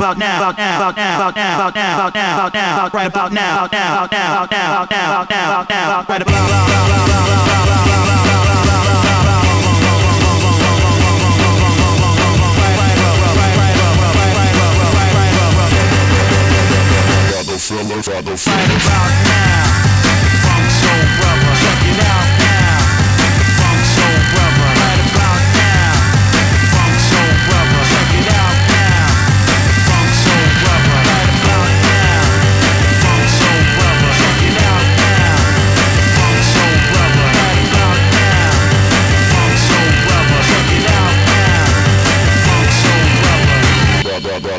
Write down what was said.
about now, about now, about now, about now, about now, about now, about now, about right about now, about now, about now, about now, about now, about now, about now, about right about now. Right about now. feel about